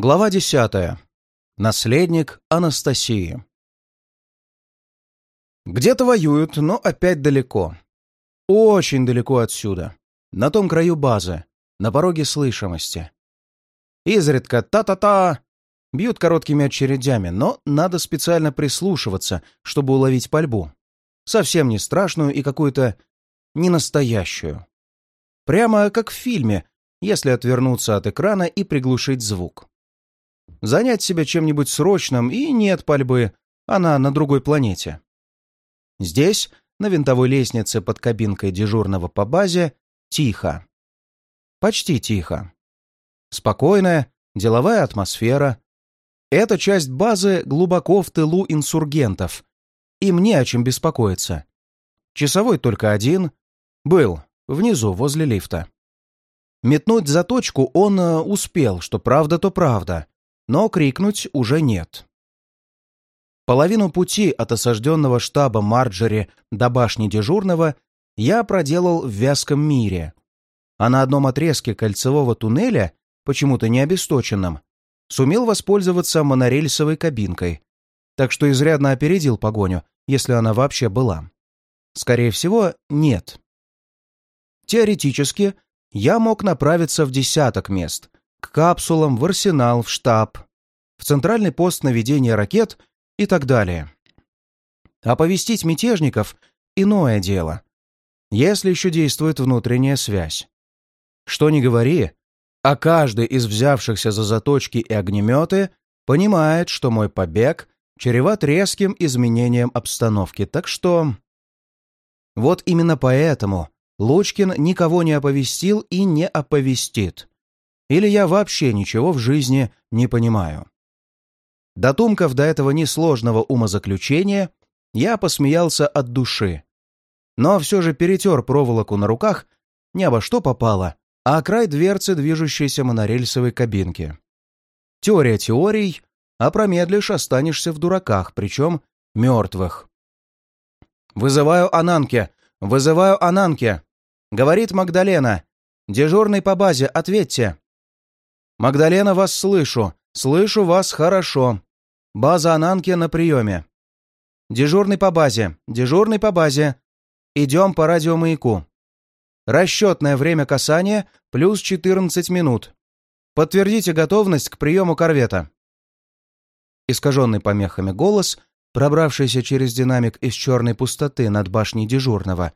Глава десятая. Наследник Анастасии. Где-то воюют, но опять далеко. Очень далеко отсюда. На том краю базы, на пороге слышимости. Изредка та-та-та бьют короткими очередями, но надо специально прислушиваться, чтобы уловить пальбу. Совсем не страшную и какую-то ненастоящую. Прямо как в фильме, если отвернуться от экрана и приглушить звук. Занять себя чем-нибудь срочным и нет пальбы, она на другой планете. Здесь, на винтовой лестнице под кабинкой дежурного по базе, тихо. Почти тихо. Спокойная, деловая атмосфера. Эта часть базы глубоко в тылу инсургентов. Им не о чем беспокоиться. Часовой только один. Был, внизу, возле лифта. Метнуть заточку он э, успел, что правда, то правда но крикнуть уже нет. Половину пути от осажденного штаба Марджери до башни дежурного я проделал в вязком мире, а на одном отрезке кольцевого туннеля, почему-то не обесточенном, сумел воспользоваться монорельсовой кабинкой, так что изрядно опередил погоню, если она вообще была. Скорее всего, нет. Теоретически, я мог направиться в десяток мест, к капсулам, в арсенал, в штаб, в центральный пост наведения ракет и так далее. Оповестить мятежников — иное дело, если еще действует внутренняя связь. Что ни говори, а каждый из взявшихся за заточки и огнеметы понимает, что мой побег чреват резким изменением обстановки, так что... Вот именно поэтому Лучкин никого не оповестил и не оповестит. Или я вообще ничего в жизни не понимаю. Дотумков до этого несложного умозаключения, я посмеялся от души. Но все же перетер проволоку на руках не обо что попало, а край дверцы движущейся монорельсовой кабинки. Теория теорий, а промедлишь останешься в дураках, причем мертвых. «Вызываю Ананке! Вызываю Ананке!» — говорит Магдалена. «Дежурный по базе, ответьте!» «Магдалена, вас слышу. Слышу вас хорошо. База Ананки на приеме. Дежурный по базе. Дежурный по базе. Идем по радиомаяку. Расчетное время касания плюс 14 минут. Подтвердите готовность к приему корвета». Искаженный помехами голос, пробравшийся через динамик из черной пустоты над башней дежурного,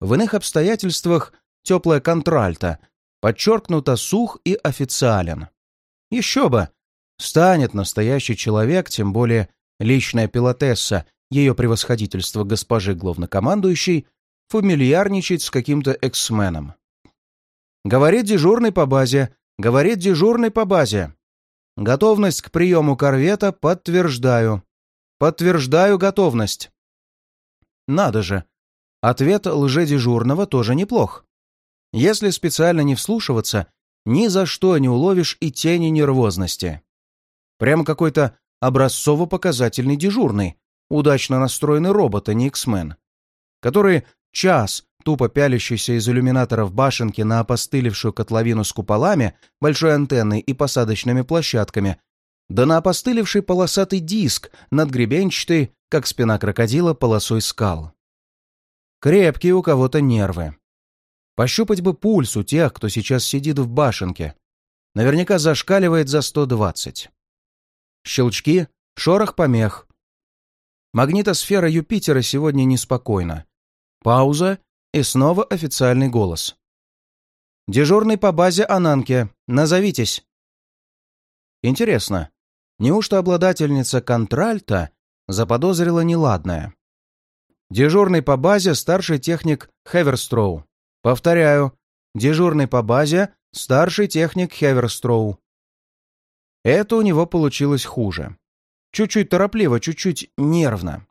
в иных обстоятельствах теплая контральта, подчеркнуто сух и официален. Еще бы! Станет настоящий человек, тем более личная пилотесса, ее превосходительство госпожи главнокомандующей, фамильярничать с каким-то эксменом. Говорит дежурный по базе, говорит дежурный по базе. Готовность к приему корвета подтверждаю. Подтверждаю готовность. Надо же. Ответ лжедежурного тоже неплох. Если специально не вслушиваться, ни за что не уловишь и тени нервозности. Прямо какой-то образцово-показательный дежурный, удачно настроенный робот, а не X-Men, который час, тупо пялящийся из иллюминаторов башенки на опостылевшую котловину с куполами, большой антенной и посадочными площадками, да на опостылевший полосатый диск над гребенчатой, как спина крокодила, полосой скал. Крепкие у кого-то нервы. Пощупать бы пульс у тех, кто сейчас сидит в башенке. Наверняка зашкаливает за 120. Щелчки, шорох помех. Магнитосфера Юпитера сегодня неспокойна. Пауза и снова официальный голос. «Дежурный по базе Ананке. Назовитесь». Интересно, неужто обладательница контральта заподозрила неладное? Дежурный по базе старший техник Хеверстроу. Повторяю, дежурный по базе старший техник Хеверстроу. Это у него получилось хуже. Чуть-чуть торопливо, чуть-чуть нервно.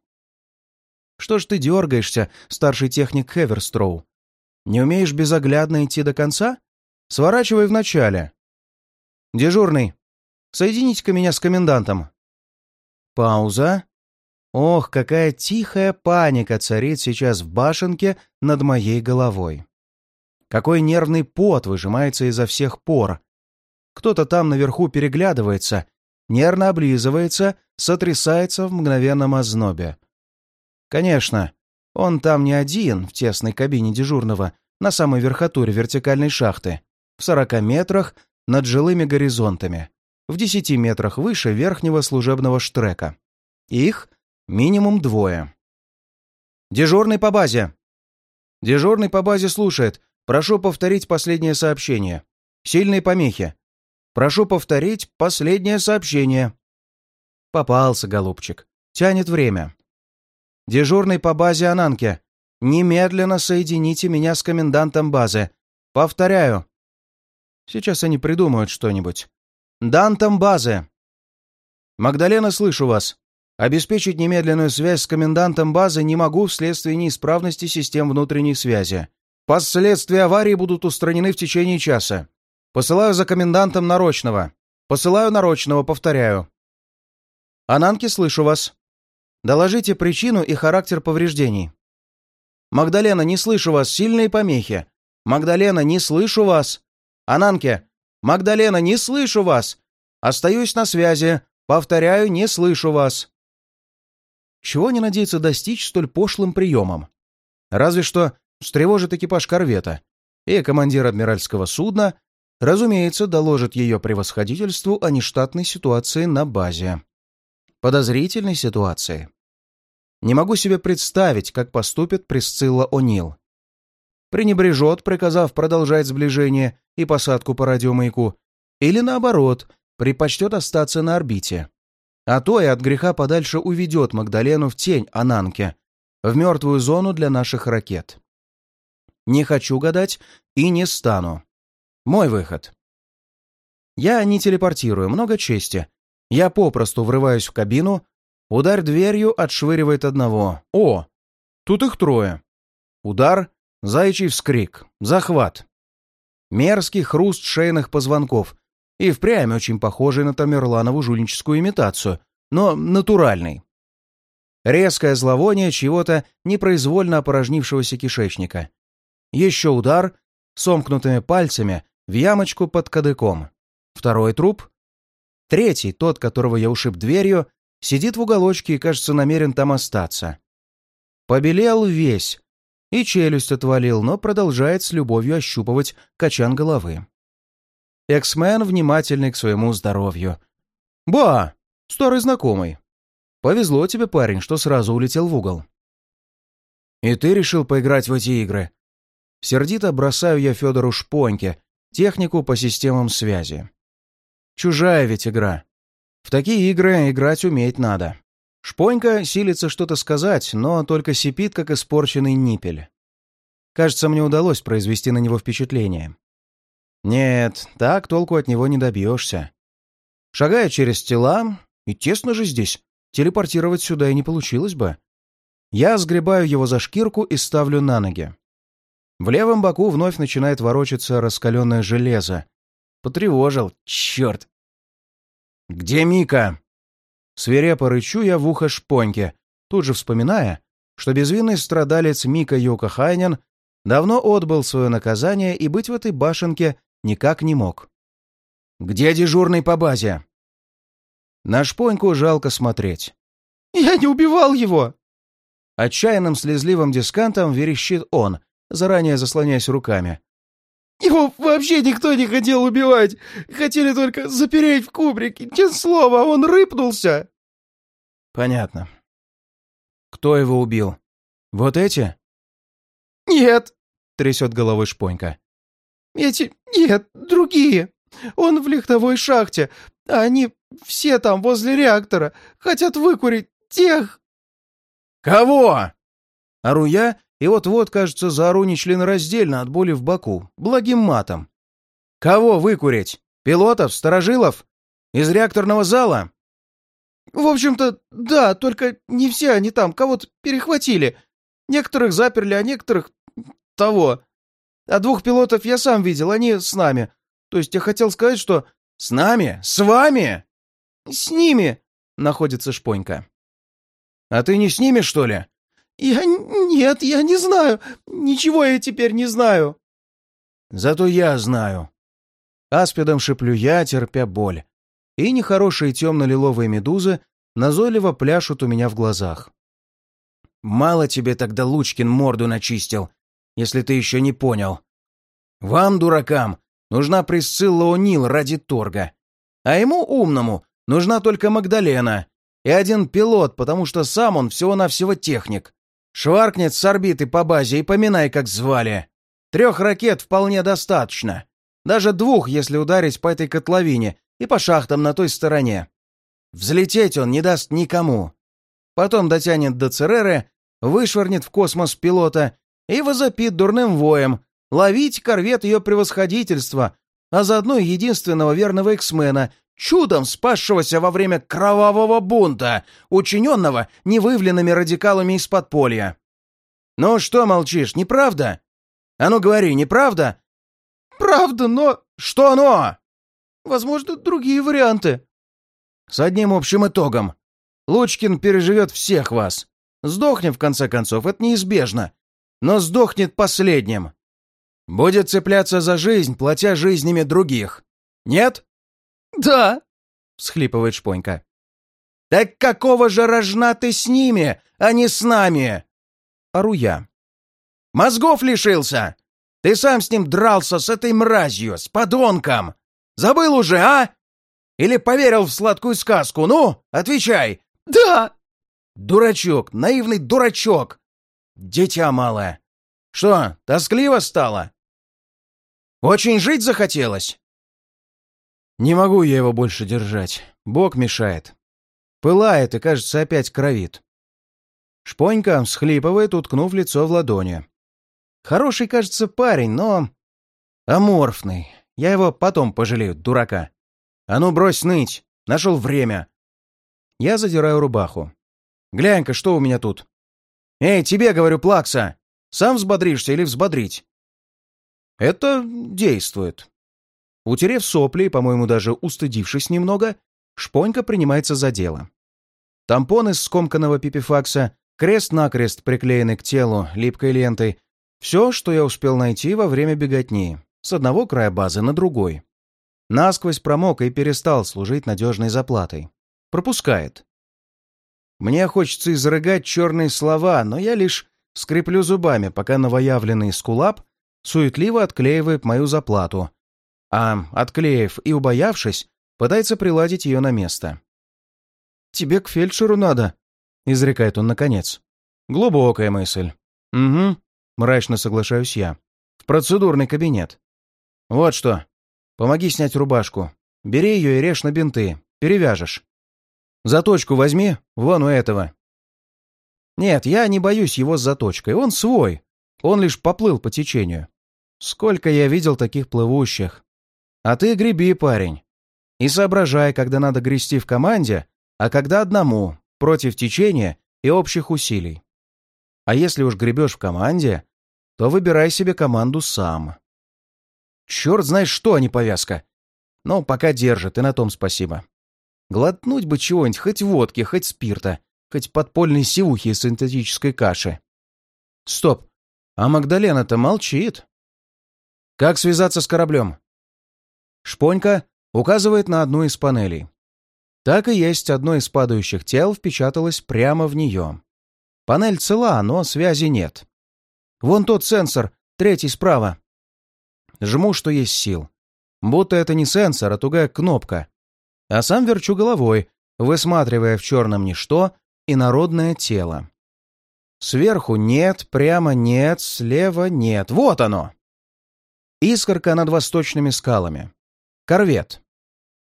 Что ж ты дергаешься, старший техник Хеверстроу? Не умеешь безоглядно идти до конца? Сворачивай вначале. Дежурный, соедините-ка меня с комендантом. Пауза. Ох, какая тихая паника царит сейчас в башенке над моей головой. Какой нервный пот выжимается изо всех пор. Кто-то там наверху переглядывается, нервно облизывается, сотрясается в мгновенном ознобе. Конечно, он там не один в тесной кабине дежурного на самой верхотуре вертикальной шахты, в 40 метрах над жилыми горизонтами, в 10 метрах выше верхнего служебного штрека. Их минимум двое. «Дежурный по базе!» «Дежурный по базе слушает. Прошу повторить последнее сообщение. Сильные помехи. Прошу повторить последнее сообщение». Попался, голубчик. Тянет время. «Дежурный по базе Ананке. Немедленно соедините меня с комендантом базы. Повторяю». Сейчас они придумают что-нибудь. «Дантом базы». «Магдалена, слышу вас. Обеспечить немедленную связь с комендантом базы не могу вследствие неисправности систем внутренней связи. Последствия аварии будут устранены в течение часа. Посылаю за комендантом Нарочного. Посылаю Нарочного, повторяю. Ананки, слышу вас. Доложите причину и характер повреждений. Магдалена, не слышу вас, сильные помехи. Магдалена, не слышу вас. Ананке, Магдалена, не слышу вас. Остаюсь на связи. Повторяю, не слышу вас. Чего не надеяться достичь столь пошлым приемом? Разве что встревожит экипаж корвета, и командир адмиральского судна, разумеется, доложит ее превосходительству о нештатной ситуации на базе. Подозрительной ситуации. Не могу себе представить, как поступит Присцилла О'Нил. Пренебрежет, приказав продолжать сближение и посадку по радиомаяку, или наоборот, предпочтет остаться на орбите. А то и от греха подальше уведет Магдалену в тень Ананке, в мертвую зону для наших ракет. Не хочу гадать и не стану. Мой выход. Я не телепортирую, много чести. Я попросту врываюсь в кабину, удар дверью отшвыривает одного. О, тут их трое. Удар, заячий вскрик, захват. Мерзкий хруст шейных позвонков, и впрямь очень похожий на Тамерланову жульническую имитацию, но натуральный. Резкое зловоние чего-то непроизвольно опорожнившегося кишечника. Еще удар сомкнутыми пальцами в ямочку под кадыком. Второй труп. Третий, тот, которого я ушиб дверью, сидит в уголочке и, кажется, намерен там остаться. Побелел весь, и челюсть отвалил, но продолжает с любовью ощупывать качан головы. Эксмен внимательный к своему здоровью. «Ба! Старый знакомый. Повезло тебе, парень, что сразу улетел в угол». «И ты решил поиграть в эти игры?» Сердито бросаю я Федору шпоньки, технику по системам связи. Чужая ведь игра. В такие игры играть уметь надо. Шпонька силится что-то сказать, но только сипит, как испорченный ниппель. Кажется, мне удалось произвести на него впечатление. Нет, так толку от него не добьешься. Шагая через тела, и тесно же здесь, телепортировать сюда и не получилось бы. Я сгребаю его за шкирку и ставлю на ноги. В левом боку вновь начинает ворочаться раскаленное железо. Потревожил, черт. «Где Мика?» Свирепо рычу я в ухо шпоньке, тут же вспоминая, что безвинный страдалец Мика Йока Хайнен давно отбыл свое наказание и быть в этой башенке никак не мог. «Где дежурный по базе?» На шпоньку жалко смотреть. «Я не убивал его!» Отчаянным слезливым дискантом верещит он, заранее заслоняясь руками. «Его вообще никто не хотел убивать! Хотели только запереть в кубрике! Честное слово, он рыпнулся!» «Понятно. Кто его убил? Вот эти?» «Нет!» — трясет головой шпонька. «Эти... нет, другие. Он в лихтовой шахте, а они все там возле реактора. Хотят выкурить тех...» «Кого?» Ору я и вот-вот, кажется, заору нечленораздельно от боли в боку, благим матом. «Кого выкурить? Пилотов? Сторожилов? Из реакторного зала?» «В общем-то, да, только не все они там, кого-то перехватили. Некоторых заперли, а некоторых... того. А двух пилотов я сам видел, они с нами. То есть я хотел сказать, что... «С нами? С вами?» «С ними!» — находится Шпонька. «А ты не с ними, что ли?» «Я... нет, я не знаю. Ничего я теперь не знаю». «Зато я знаю». Аспидом шиплю я, терпя боль. И нехорошие темно-лиловые медузы назойливо пляшут у меня в глазах. Мало тебе тогда Лучкин морду начистил, если ты еще не понял. Вам, дуракам, нужна Присцилла О'Нил ради торга. А ему, умному, нужна только Магдалена и один пилот, потому что сам он всего-навсего техник. Шваркнет с орбиты по базе и поминай, как звали. Трех ракет вполне достаточно. Даже двух, если ударить по этой котловине и по шахтам на той стороне. Взлететь он не даст никому. Потом дотянет до Цереры, вышвырнет в космос пилота и возопит дурным воем, ловить корвет ее превосходительства, а заодно единственного верного эксмена, чудом спасшегося во время кровавого бунта, учиненного невыявленными радикалами из подполья. «Ну что молчишь, неправда? А ну говори, неправда?» «Правда, но...» «Что но?» «Возможно, другие варианты». «С одним общим итогом. Лучкин переживет всех вас. Сдохнет, в конце концов, это неизбежно. Но сдохнет последним. Будет цепляться за жизнь, платя жизнями других. Нет? Да, всхлипывает Шпонька. Так какого же рожна ты с ними, а не с нами? Ору я. Мозгов лишился. Ты сам с ним дрался, с этой мразью, с подонком. Забыл уже, а? Или поверил в сладкую сказку? Ну, отвечай. Да. Дурачок, наивный дурачок. Дитя малое. Что, тоскливо стало? Очень жить захотелось? Не могу я его больше держать. Бог мешает. Пылает и, кажется, опять кровит. Шпонька всхлипывает, уткнув лицо в ладони. Хороший, кажется, парень, но... Аморфный. Я его потом пожалею, дурака. А ну, брось ныть. Нашел время. Я задираю рубаху. Глянь-ка, что у меня тут. Эй, тебе, говорю, плакса. Сам взбодришься или взбодрить? Это действует. Утерев сопли и, по-моему, даже устыдившись немного, Шпонька принимается за дело. Тампон из скомканного пипифакса, крест-накрест приклеенный к телу липкой лентой, все, что я успел найти во время беготни, с одного края базы на другой. Насквозь промок и перестал служить надежной заплатой. Пропускает. Мне хочется изрыгать черные слова, но я лишь скреплю зубами, пока новоявленный скулап суетливо отклеивает мою заплату, а, отклеив и убоявшись, пытается приладить ее на место. «Тебе к фельдшеру надо», — изрекает он наконец. Глубокая мысль. «Угу», — мрачно соглашаюсь я. «В процедурный кабинет. Вот что. Помоги снять рубашку. Бери ее и режь на бинты. Перевяжешь. Заточку возьми, вон у этого». Нет, я не боюсь его с заточкой. Он свой. Он лишь поплыл по течению. Сколько я видел таких плывущих. А ты греби, парень. И соображай, когда надо грести в команде, а когда одному, против течения и общих усилий. А если уж гребешь в команде, то выбирай себе команду сам. Черт знает что, а не повязка. Но пока держит, и на том спасибо. Глотнуть бы чего-нибудь, хоть водки, хоть спирта, хоть подпольной сивухи из синтетической каши. Стоп, а Магдалена-то молчит. Как связаться с кораблем? Шпонька указывает на одну из панелей. Так и есть, одно из падающих тел впечаталось прямо в нее. Панель цела, но связи нет. Вон тот сенсор, третий справа. Жму, что есть сил. Будто это не сенсор, а тугая кнопка. А сам верчу головой, высматривая в черном ничто инородное тело. Сверху нет, прямо нет, слева нет. Вот оно! Искорка над восточными скалами. Корвет.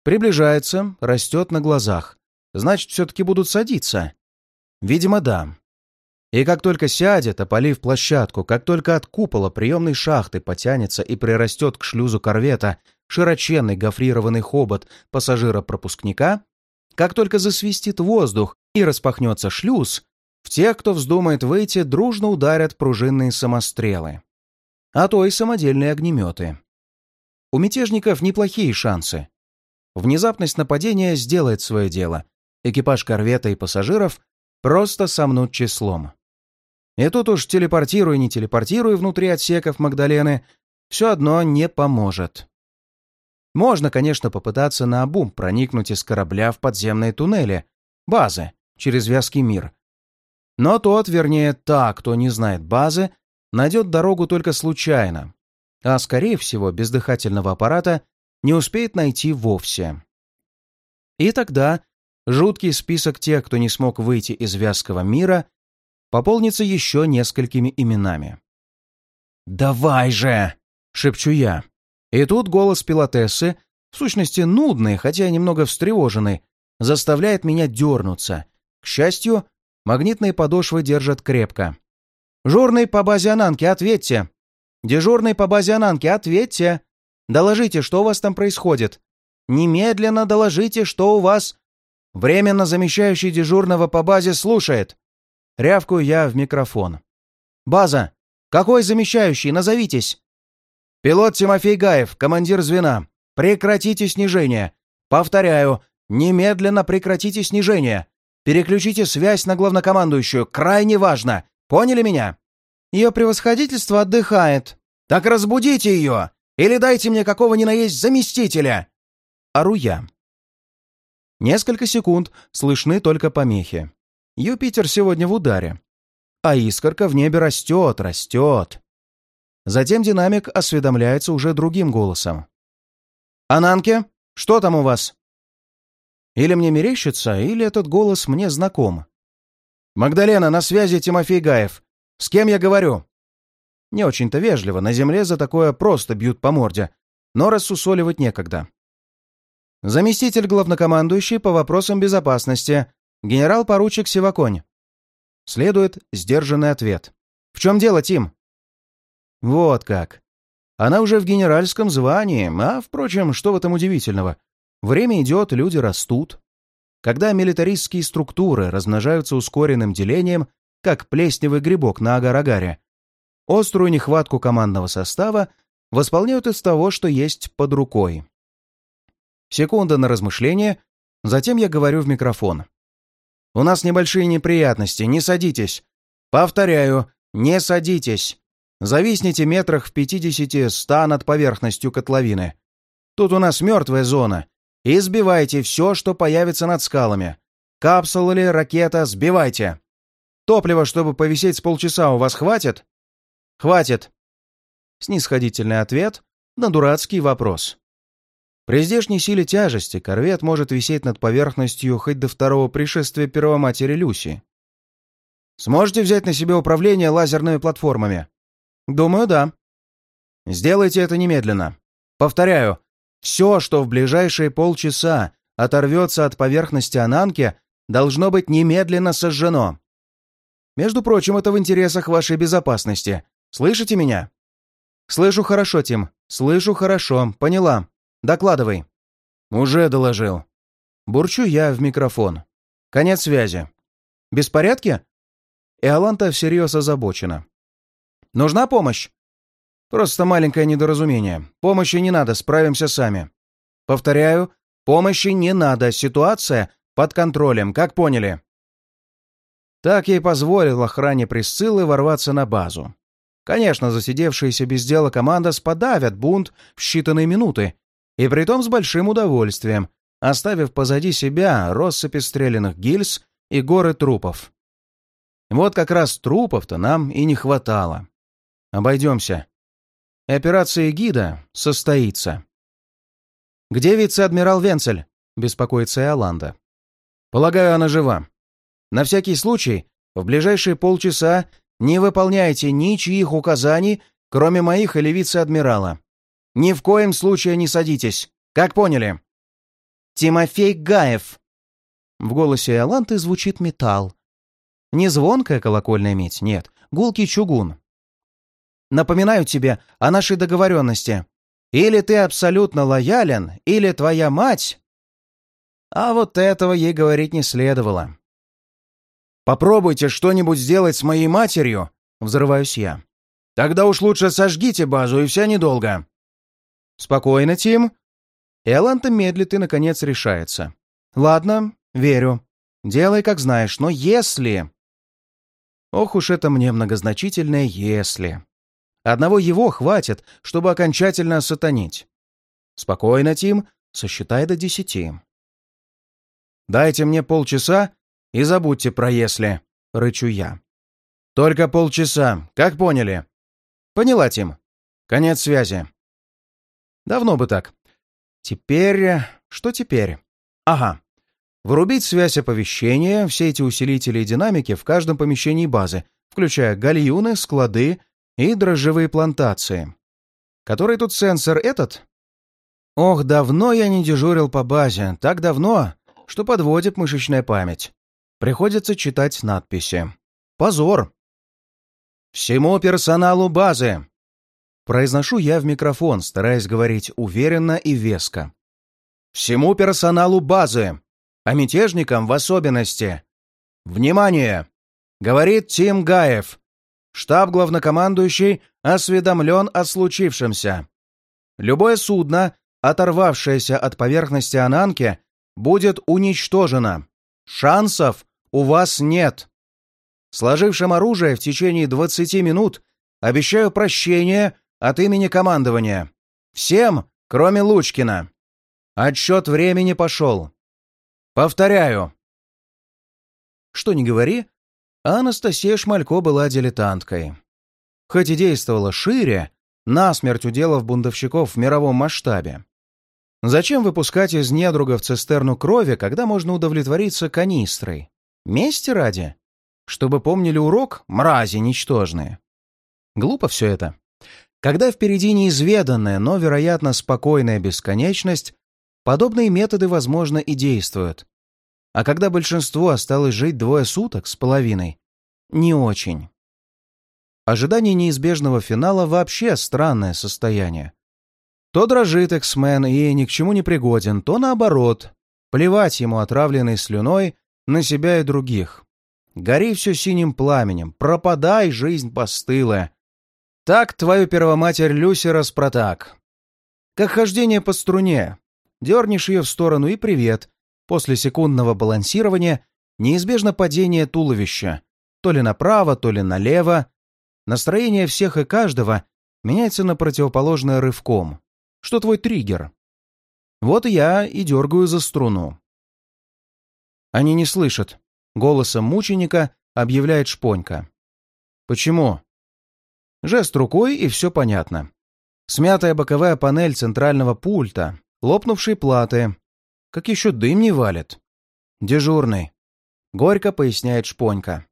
Приближается, растет на глазах. Значит, все-таки будут садиться. Видимо, да. И как только сядет, опалив площадку, как только от купола приемной шахты потянется и прирастет к шлюзу корвета широченный гофрированный хобот пассажира-пропускника, как только засвистит воздух и распахнется шлюз, в тех, кто вздумает выйти, дружно ударят пружинные самострелы а то и самодельные огнеметы. У мятежников неплохие шансы. Внезапность нападения сделает свое дело. Экипаж корвета и пассажиров просто сомнут числом. И тут уж телепортируй, не телепортируй внутри отсеков Магдалены, все одно не поможет. Можно, конечно, попытаться на обум проникнуть из корабля в подземные туннели, базы, через вязкий мир. Но тот, вернее, та, кто не знает базы, найдет дорогу только случайно, а, скорее всего, без дыхательного аппарата не успеет найти вовсе. И тогда жуткий список тех, кто не смог выйти из вязкого мира, пополнится еще несколькими именами. «Давай же!» — шепчу я. И тут голос пилотессы, в сущности нудный, хотя немного встревоженный, заставляет меня дернуться. К счастью, магнитные подошвы держат крепко. «Журный по базе Ананки, ответьте!» «Дежурный по базе Ананки, ответьте!» «Доложите, что у вас там происходит?» «Немедленно доложите, что у вас...» «Временно замещающий дежурного по базе слушает!» Рявкую я в микрофон. «База! Какой замещающий? Назовитесь!» «Пилот Тимофей Гаев, командир звена. Прекратите снижение. Повторяю, немедленно прекратите снижение. Переключите связь на главнокомандующую. Крайне важно. Поняли меня?» «Ее превосходительство отдыхает». «Так разбудите ее! Или дайте мне какого ни на заместителя!» Ору я. Несколько секунд слышны только помехи. Юпитер сегодня в ударе. А искорка в небе растет, растет. Затем динамик осведомляется уже другим голосом. «Ананке, что там у вас?» Или мне мерещится, или этот голос мне знаком. «Магдалена, на связи Тимофей Гаев. С кем я говорю?» Не очень-то вежливо, на земле за такое просто бьют по морде, но рассусоливать некогда. Заместитель главнокомандующий по вопросам безопасности, Генерал-поручик Сиваконь. Следует сдержанный ответ. «В чем дело, Тим?» «Вот как. Она уже в генеральском звании, а, впрочем, что в этом удивительного? Время идет, люди растут. Когда милитаристские структуры размножаются ускоренным делением, как плесневый грибок на агар-агаре, острую нехватку командного состава восполняют из того, что есть под рукой. Секунда на размышление, затем я говорю в микрофон. У нас небольшие неприятности, не садитесь. Повторяю, не садитесь. Зависните метрах в пятидесяти-ста над поверхностью котловины. Тут у нас мертвая зона. И сбивайте все, что появится над скалами. Капсула или ракета, сбивайте. Топлива, чтобы повисеть с полчаса, у вас хватит? Хватит. Снисходительный ответ на дурацкий вопрос. При здешней силе тяжести корвет может висеть над поверхностью хоть до второго пришествия первоматери Люси. Сможете взять на себя управление лазерными платформами? Думаю, да. Сделайте это немедленно. Повторяю, все, что в ближайшие полчаса оторвется от поверхности Ананки, должно быть немедленно сожжено. Между прочим, это в интересах вашей безопасности. Слышите меня? Слышу хорошо, Тим. Слышу хорошо. Поняла. Докладывай». «Уже доложил». Бурчу я в микрофон. «Конец связи». «Беспорядки?» Иоланта всерьез озабочена. «Нужна помощь?» «Просто маленькое недоразумение. Помощи не надо, справимся сами». «Повторяю, помощи не надо, ситуация под контролем, как поняли?» Так ей позволил охране Присциллы ворваться на базу. Конечно, засидевшаяся без дела команда сподавят бунт в считанные минуты и притом с большим удовольствием, оставив позади себя россыпи стрелянных гильз и горы трупов. Вот как раз трупов-то нам и не хватало. Обойдемся. Операция гида состоится. «Где вице-адмирал Венцель?» — беспокоится Иоланда. «Полагаю, она жива. На всякий случай, в ближайшие полчаса не выполняйте ничьих указаний, кроме моих или вице-адмирала. Ни в коем случае не садитесь. Как поняли?» «Тимофей Гаев!» В голосе Аланты звучит металл. Не звонкая колокольная медь, нет, гулкий чугун. «Напоминаю тебе о нашей договоренности. Или ты абсолютно лоялен, или твоя мать...» А вот этого ей говорить не следовало. «Попробуйте что-нибудь сделать с моей матерью», — взрываюсь я. «Тогда уж лучше сожгите базу, и вся недолго». «Спокойно, Тим». Эланта медлит и, наконец, решается. «Ладно, верю. Делай, как знаешь, но если...» Ох уж это мне многозначительное «если». Одного его хватит, чтобы окончательно сатанить. Спокойно, Тим, сосчитай до десяти. Дайте мне полчаса и забудьте про «если», — рычу я. Только полчаса, как поняли? Поняла, Тим. Конец связи. Давно бы так. Теперь... Что теперь? Ага. Вырубить связь оповещения, все эти усилители и динамики в каждом помещении базы, включая гальюны, склады и дрожжевые плантации. Который тут сенсор этот? Ох, давно я не дежурил по базе. Так давно, что подводит мышечная память. Приходится читать надписи. Позор. Всему персоналу базы. Произношу я в микрофон, стараясь говорить уверенно и веско. Всему персоналу базы, а мятежникам в особенности. Внимание! Говорит Тим Гаев. Штаб-главнокомандующий осведомлен о случившемся. Любое судно, оторвавшееся от поверхности Ананки, будет уничтожено. Шансов у вас нет. Сложившим оружие в течение 20 минут обещаю прощение от имени командования. Всем, кроме Лучкина. Отсчет времени пошел. Повторяю. Что ни говори, Анастасия Шмалько была дилетанткой. Хоть и действовала шире, насмерть уделав бундовщиков в мировом масштабе. Зачем выпускать из недругов цистерну крови, когда можно удовлетвориться канистрой? Мести ради? Чтобы помнили урок, мрази ничтожные. Глупо все это. Когда впереди неизведанная, но, вероятно, спокойная бесконечность, подобные методы, возможно, и действуют. А когда большинство осталось жить двое суток с половиной, не очень. Ожидание неизбежного финала вообще странное состояние. То дрожит Эксмен и ни к чему не пригоден, то наоборот. Плевать ему отравленной слюной на себя и других. Гори все синим пламенем, пропадай, жизнь постылая. Так твою первоматерь Люси распротак. Как хождение по струне. Дернешь ее в сторону и привет. После секундного балансирования неизбежно падение туловища. То ли направо, то ли налево. Настроение всех и каждого меняется на противоположное рывком. Что твой триггер? Вот я и дергаю за струну. Они не слышат. Голосом мученика объявляет Шпонька. «Почему?» Жест рукой, и все понятно. Смятая боковая панель центрального пульта, лопнувшие платы. Как еще дым не валит. Дежурный. Горько поясняет Шпонька.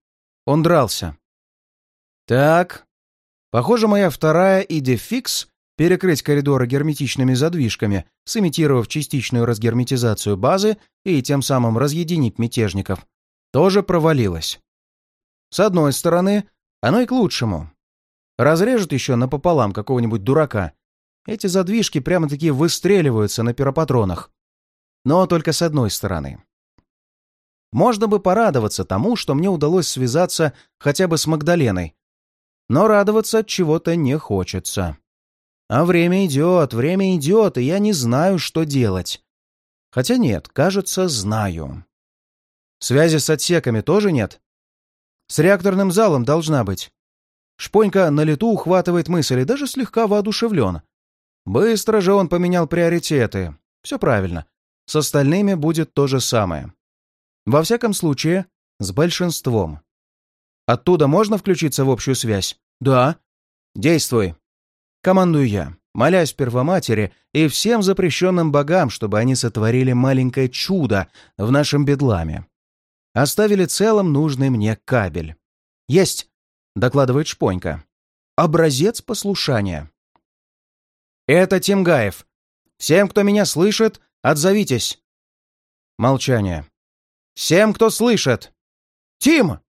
Он дрался. Так. Похоже, моя вторая идея-фикс перекрыть коридоры герметичными задвижками, сымитировав частичную разгерметизацию базы и тем самым разъединить мятежников, тоже провалилось. С одной стороны, оно и к лучшему. Разрежут еще напополам какого-нибудь дурака. Эти задвижки прямо-таки выстреливаются на пиропатронах. Но только с одной стороны. Можно бы порадоваться тому, что мне удалось связаться хотя бы с Магдаленой. Но радоваться от чего-то не хочется. А время идет, время идет, и я не знаю, что делать. Хотя нет, кажется, знаю. Связи с отсеками тоже нет? С реакторным залом должна быть. Шпонька на лету ухватывает мысль и даже слегка воодушевлен. Быстро же он поменял приоритеты. Все правильно. С остальными будет то же самое. Во всяком случае, с большинством. Оттуда можно включиться в общую связь? Да. Действуй. Командую я, молясь Первоматери и всем запрещенным богам, чтобы они сотворили маленькое чудо в нашем бедламе. Оставили целым нужный мне кабель. «Есть!» — докладывает Шпонька. «Образец послушания». «Это Тимгаев. Всем, кто меня слышит, отзовитесь». Молчание. «Всем, кто слышит!» «Тим!»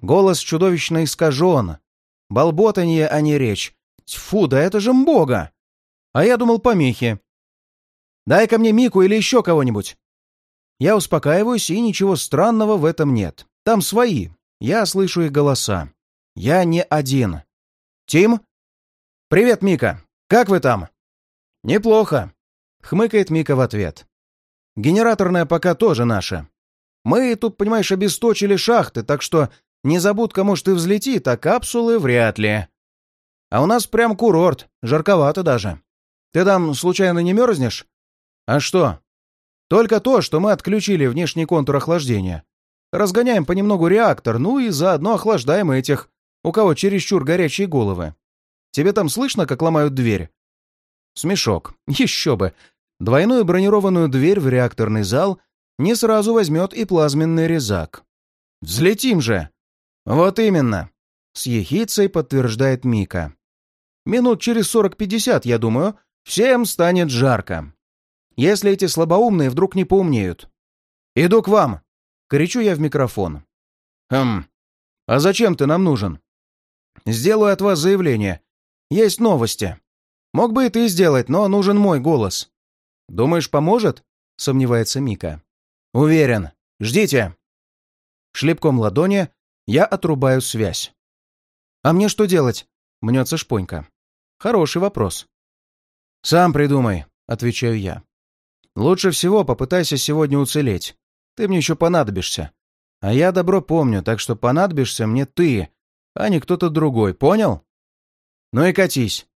Голос чудовищно искажен. Болботанье, а не речь. Тьфу, да это же Мбога! А я думал помехи. «Дай-ка мне Мику или еще кого-нибудь!» Я успокаиваюсь, и ничего странного в этом нет. Там свои. Я слышу их голоса. Я не один. «Тим?» «Привет, Мика. Как вы там?» «Неплохо», — хмыкает Мика в ответ. «Генераторная пока тоже наша. Мы тут, понимаешь, обесточили шахты, так что незабудка может и взлетит, а капсулы вряд ли. А у нас прям курорт, жарковато даже. Ты там случайно не мерзнешь? А что? Только то, что мы отключили внешний контур охлаждения. Разгоняем понемногу реактор, ну и заодно охлаждаем этих, у кого чересчур горячие головы. Тебе там слышно, как ломают дверь? Смешок. Еще бы. Двойную бронированную дверь в реакторный зал не сразу возьмет и плазменный резак. «Взлетим же!» «Вот именно!» — с ехицей подтверждает Мика. «Минут через сорок-пятьдесят, я думаю, всем станет жарко. Если эти слабоумные вдруг не поумнеют. Иду к вам!» — кричу я в микрофон. «Хм, а зачем ты нам нужен?» «Сделаю от вас заявление. Есть новости. Мог бы и ты сделать, но нужен мой голос». «Думаешь, поможет?» — сомневается Мика. «Уверен. Ждите». Шлепком ладони я отрубаю связь. «А мне что делать?» — мнется шпонька. «Хороший вопрос». «Сам придумай», — отвечаю я. «Лучше всего попытайся сегодня уцелеть. Ты мне еще понадобишься. А я добро помню, так что понадобишься мне ты, а не кто-то другой, понял? Ну и катись».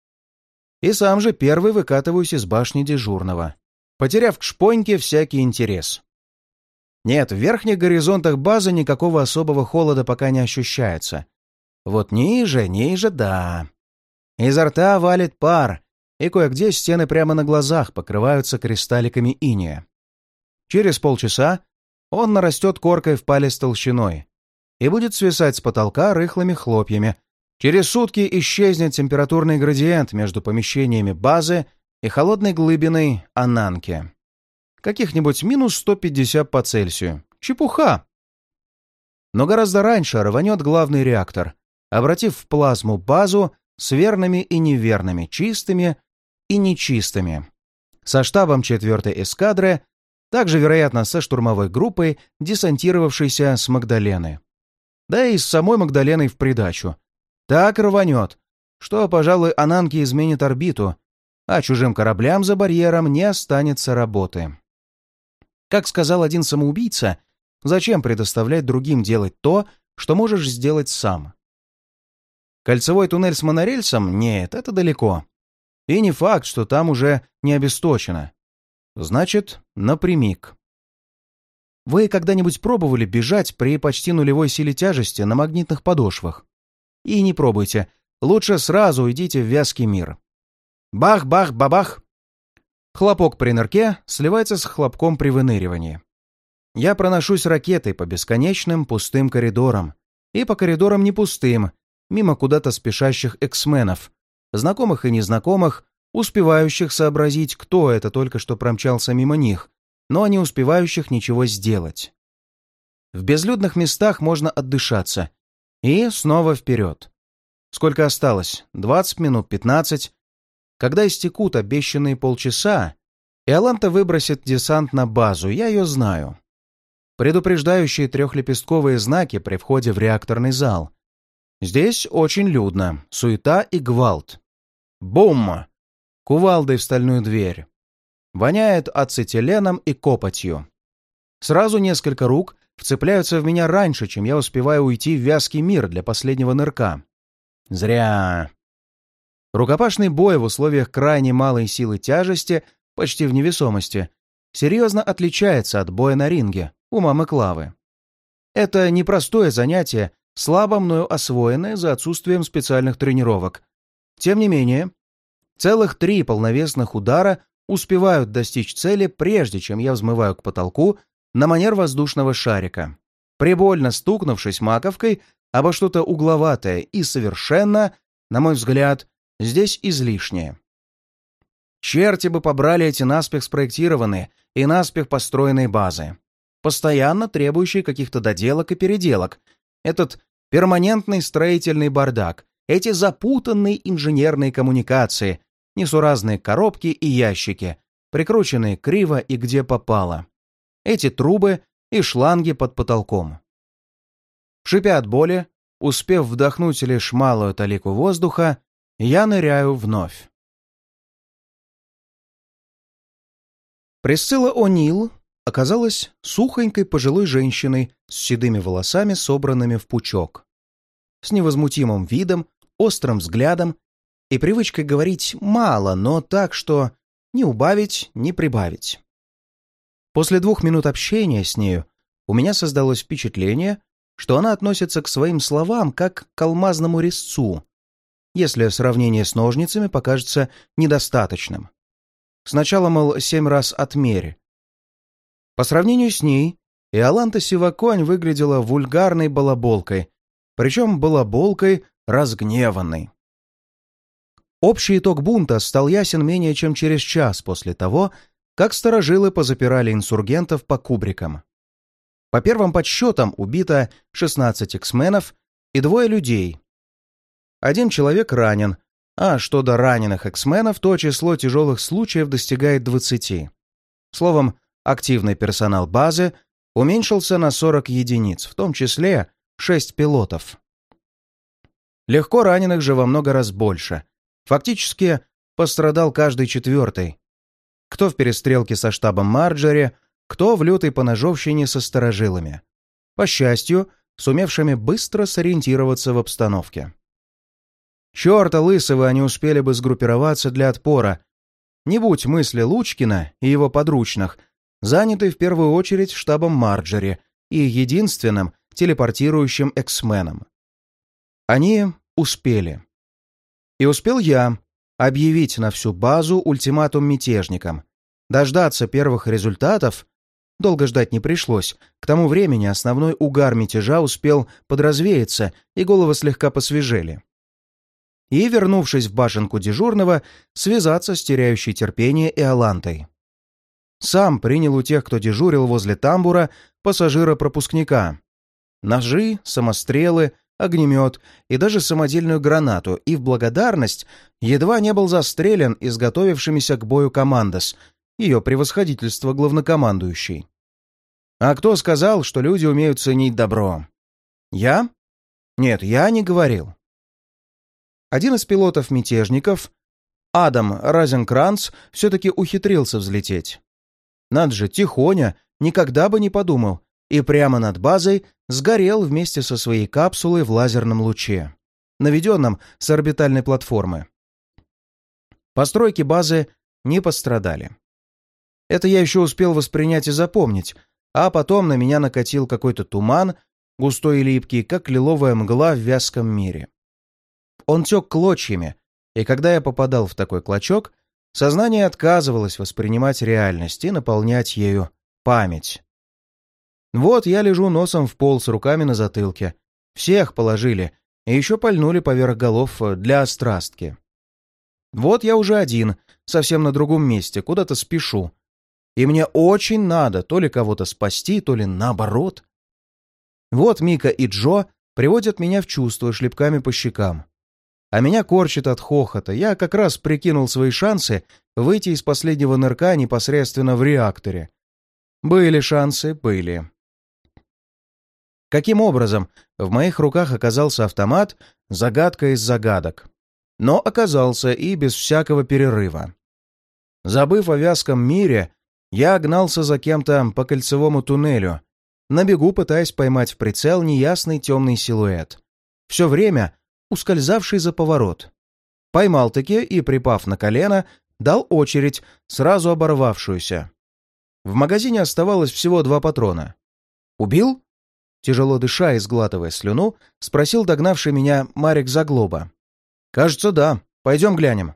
И сам же первый выкатываюсь из башни дежурного, потеряв к шпоньке всякий интерес. Нет, в верхних горизонтах базы никакого особого холода пока не ощущается. Вот ниже, ниже, да. Изо рта валит пар, и кое-где стены прямо на глазах покрываются кристалликами иния. Через полчаса он нарастет коркой в палец толщиной и будет свисать с потолка рыхлыми хлопьями. Через сутки исчезнет температурный градиент между помещениями базы и холодной глыбиной Ананки. Каких-нибудь минус 150 по Цельсию. Чепуха! Но гораздо раньше рванет главный реактор, обратив в плазму базу с верными и неверными, чистыми и нечистыми. Со штабом 4-й эскадры, также, вероятно, со штурмовой группой, десантировавшейся с Магдалены. Да и с самой Магдаленой в придачу. Так рванет, что, пожалуй, Ананки изменит орбиту, а чужим кораблям за барьером не останется работы. Как сказал один самоубийца, зачем предоставлять другим делать то, что можешь сделать сам? Кольцевой туннель с монорельсом? Нет, это далеко. И не факт, что там уже не обесточено. Значит, напрямик. Вы когда-нибудь пробовали бежать при почти нулевой силе тяжести на магнитных подошвах? И не пробуйте. Лучше сразу идите в вязкий мир. Бах-бах-бабах! Хлопок при нырке сливается с хлопком при выныривании. Я проношусь ракетой по бесконечным пустым коридорам. И по коридорам не пустым, мимо куда-то спешащих эксменов, знакомых и незнакомых, успевающих сообразить, кто это только что промчался мимо них, но не успевающих ничего сделать. В безлюдных местах можно отдышаться. И снова вперед. Сколько осталось? Двадцать минут, пятнадцать. Когда истекут обещанные полчаса, Иоланта выбросит десант на базу, я ее знаю. Предупреждающие трехлепестковые знаки при входе в реакторный зал. Здесь очень людно, суета и гвалт. Бум! Кувалдой в стальную дверь. Воняет ацетиленом и копотью. Сразу несколько рук вцепляются в меня раньше, чем я успеваю уйти в вязкий мир для последнего нырка. Зря. Рукопашный бой в условиях крайне малой силы тяжести, почти в невесомости, серьезно отличается от боя на ринге у мамы Клавы. Это непростое занятие, слабо мною освоенное за отсутствием специальных тренировок. Тем не менее, целых три полновесных удара успевают достичь цели, прежде чем я взмываю к потолку на манер воздушного шарика, прибольно стукнувшись маковкой обо что-то угловатое и совершенно, на мой взгляд, здесь излишнее. Черти бы побрали эти наспех спроектированные и наспех построенные базы, постоянно требующие каких-то доделок и переделок, этот перманентный строительный бардак, эти запутанные инженерные коммуникации, несуразные коробки и ящики, прикрученные криво и где попало, эти трубы и шланги под потолком. Шипя от боли, успев вдохнуть лишь малую талику воздуха, я ныряю вновь. Присцилла О'Нил оказалась сухонькой пожилой женщиной с седыми волосами, собранными в пучок, с невозмутимым видом, острым взглядом и привычкой говорить мало, но так, что не убавить, не прибавить. После двух минут общения с нею у меня создалось впечатление, что она относится к своим словам как к алмазному резцу, если сравнение с ножницами покажется недостаточным. Сначала, мол, семь раз отмери. По сравнению с ней, Иоланта Сиваконь выглядела вульгарной балаболкой, причем балаболкой разгневанной. Общий итог бунта стал ясен менее чем через час после того, как сторожилы позапирали инсургентов по кубрикам. По первым подсчетам убито 16 эксменов и двое людей. Один человек ранен, а что до раненых эксменов, то число тяжелых случаев достигает 20. Словом, активный персонал базы уменьшился на 40 единиц, в том числе 6 пилотов. Легко раненых же во много раз больше. Фактически пострадал каждый четвертый. Кто в перестрелке со штабом Марджери, кто в лютой поножовщине со сторожилами. По счастью, сумевшими быстро сориентироваться в обстановке. Черта лысого они успели бы сгруппироваться для отпора. Не будь мысли Лучкина и его подручных, заняты в первую очередь штабом Марджери и единственным телепортирующим эксменом. Они успели. И успел я объявить на всю базу ультиматум мятежникам. Дождаться первых результатов долго ждать не пришлось. К тому времени основной угар мятежа успел подразвеяться, и головы слегка посвежели. И, вернувшись в башенку дежурного, связаться с теряющей терпение Иолантой. Сам принял у тех, кто дежурил возле тамбура, пассажира-пропускника. Ножи, самострелы, огнемет и даже самодельную гранату, и в благодарность едва не был застрелен изготовившимися к бою командос, ее превосходительство главнокомандующий. А кто сказал, что люди умеют ценить добро? Я? Нет, я не говорил. Один из пилотов-мятежников, Адам Разенкранц, все-таки ухитрился взлететь. Над же, тихоня, никогда бы не подумал, и прямо над базой сгорел вместе со своей капсулой в лазерном луче, наведенном с орбитальной платформы. Постройки базы не пострадали. Это я еще успел воспринять и запомнить, а потом на меня накатил какой-то туман, густой и липкий, как лиловая мгла в вязком мире. Он тек клочьями, и когда я попадал в такой клочок, сознание отказывалось воспринимать реальность и наполнять ею память. Вот я лежу носом в пол с руками на затылке. Всех положили, и еще пальнули поверх голов для острастки. Вот я уже один, совсем на другом месте, куда-то спешу. И мне очень надо то ли кого-то спасти, то ли наоборот. Вот Мика и Джо приводят меня в чувство шлепками по щекам. А меня корчит от хохота. Я как раз прикинул свои шансы выйти из последнего нырка непосредственно в реакторе. Были шансы, были. Каким образом в моих руках оказался автомат — загадка из загадок. Но оказался и без всякого перерыва. Забыв о вязком мире, я гнался за кем-то по кольцевому туннелю, на бегу пытаясь поймать в прицел неясный темный силуэт. Все время ускользавший за поворот. Поймал-таки и, припав на колено, дал очередь, сразу оборвавшуюся. В магазине оставалось всего два патрона. «Убил?» тяжело дыша и сглатывая слюну, спросил догнавший меня Марик Заглоба. «Кажется, да. Пойдем глянем».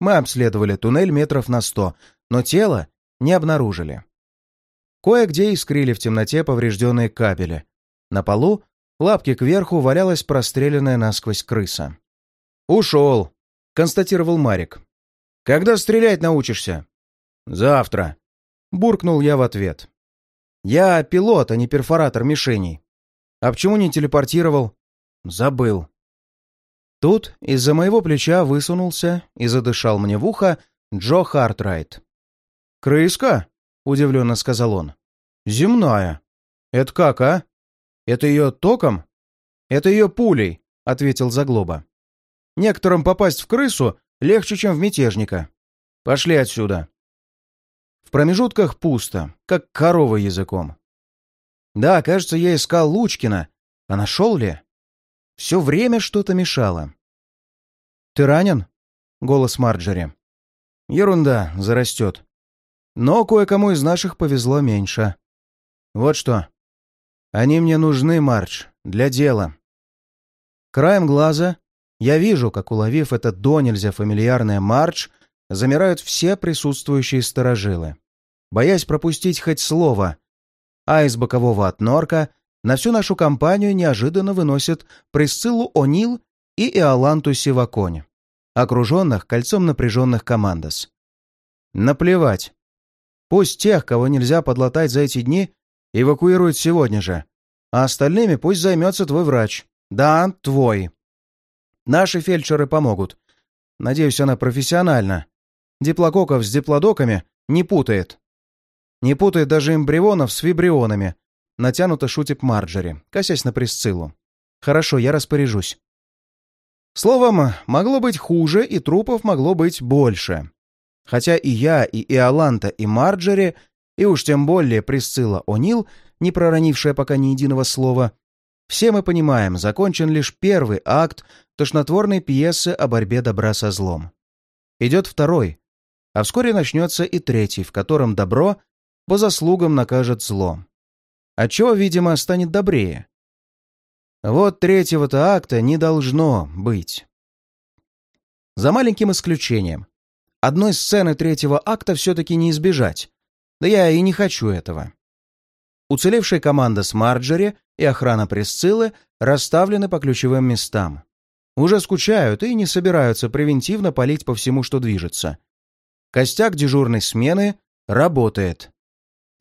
Мы обследовали туннель метров на сто, но тело не обнаружили. Кое-где искрили в темноте поврежденные кабели. На полу, лапки кверху, валялась простреленная насквозь крыса. «Ушел», — констатировал Марик. «Когда стрелять научишься?» «Завтра», — буркнул я в ответ. Я пилот, а не перфоратор мишеней. А почему не телепортировал? Забыл. Тут из-за моего плеча высунулся и задышал мне в ухо Джо Хартрайт. «Крыска?» — удивленно сказал он. «Земная. Это как, а? Это ее током?» «Это ее пулей», — ответил Заглоба. «Некоторым попасть в крысу легче, чем в мятежника. Пошли отсюда». В промежутках пусто, как корова языком. Да, кажется, я искал Лучкина. А нашел ли? Все время что-то мешало. «Ты ранен?» — голос Марджери. «Ерунда, зарастет. Но кое-кому из наших повезло меньше. Вот что. Они мне нужны, Мардж, для дела». Краем глаза я вижу, как, уловив это до нельзя фамильярное «Мардж», замирают все присутствующие сторожилы. Боясь пропустить хоть слово, а из бокового от норка на всю нашу компанию неожиданно выносят Присциллу О'Нил и Иоланту Сиваконе, окруженных кольцом напряженных командос. Наплевать. Пусть тех, кого нельзя подлатать за эти дни, эвакуируют сегодня же, а остальными пусть займется твой врач. Да, твой. Наши фельдшеры помогут. Надеюсь, она профессиональна. Диплококов с диплодоками не путает. Не путает даже эмбрионов с вибрионами. Натянуто шутит Марджери, косясь на Присциллу. Хорошо, я распоряжусь. Словом, могло быть хуже, и трупов могло быть больше. Хотя и я, и Иоланта, и Марджери, и уж тем более Присцилла О'Нил, не проронившая пока ни единого слова, все мы понимаем, закончен лишь первый акт тошнотворной пьесы о борьбе добра со злом. Идет второй, а вскоре начнется и третий, в котором добро по заслугам накажет зло. Отчего, видимо, станет добрее. Вот третьего-то акта не должно быть. За маленьким исключением. Одной сцены третьего акта все-таки не избежать. Да я и не хочу этого. Уцелевшая команда с Марджери и охрана Пресциллы расставлены по ключевым местам. Уже скучают и не собираются превентивно палить по всему, что движется. Костяк дежурной смены работает.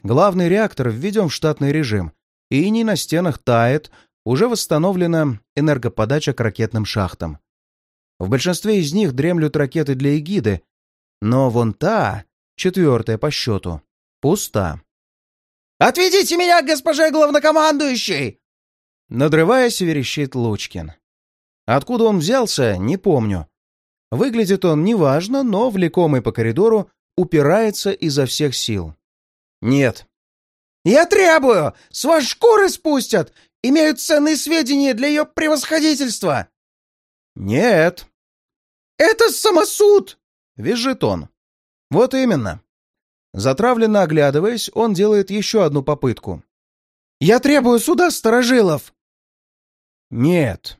Главный реактор введен в штатный режим, и не на стенах тает, уже восстановлена энергоподача к ракетным шахтам. В большинстве из них дремлют ракеты для эгиды, но вон та, четвертая по счету, пуста. «Отведите меня к госпоже главнокомандующей!» Надрываясь, верещит Лучкин. Откуда он взялся, не помню. Выглядит он неважно, но, влекомый по коридору, упирается изо всех сил. «Нет». «Я требую! С вас шкуры спустят! Имеют ценные сведения для ее превосходительства!» «Нет». «Это самосуд!» — визжит он. «Вот именно». Затравленно оглядываясь, он делает еще одну попытку. «Я требую суда сторожилов!» «Нет».